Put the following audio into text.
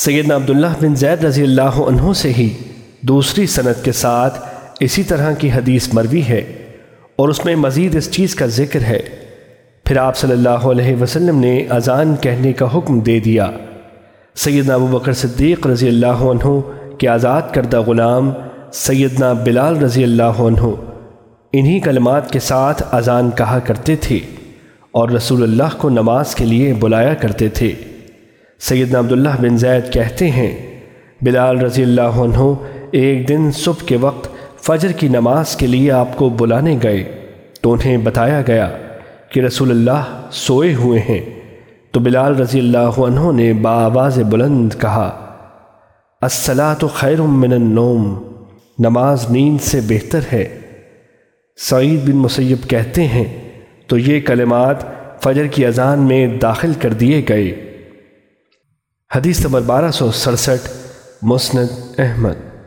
سیدنا عبداللہ بن زید رضی اللہ عنہ سے ہی دوسری سنت کے ساتھ اسی طرح کی حدیث مروی ہے اور اس میں مزید اس چیز کا ذکر ہے۔ پھر آپ صلی اللہ علیہ وسلم نے اذان کہنے کا حکم دے دیا۔ سیدنا ابو بکر صدیق رضی اللہ عنہ کے آزاد کردہ غلام سیدنا بلال رضی اللہ عنہ انہی کلمات کے ساتھ اذان کہا کرتے تھے اور رسول اللہ کو نماز کے لیے بلایا کرتے تھے۔ سیدنا عبداللہ بن زید کہتے ہیں، بلال رضی اللہ عنہ ایک دن صبح کے وقت فجر کی نماز کے لیے آپ کو بلانے گئے تو انہیں بتایا گیا کہ رسول اللہ سوئے ہوئے ہیں۔ تو بلال رضی اللہ عنہ نے بآواز بلند کہا الصلاۃ خیر من النوم، نماز نیند سے بہتر ہے۔ سعید بن مسیب کہتے ہیں، تو یہ کلمات فجر کی اذان میں داخل کر دیے گئے۔ حدیث نمبر بارہ سو سڑسٹھ مسند احمد۔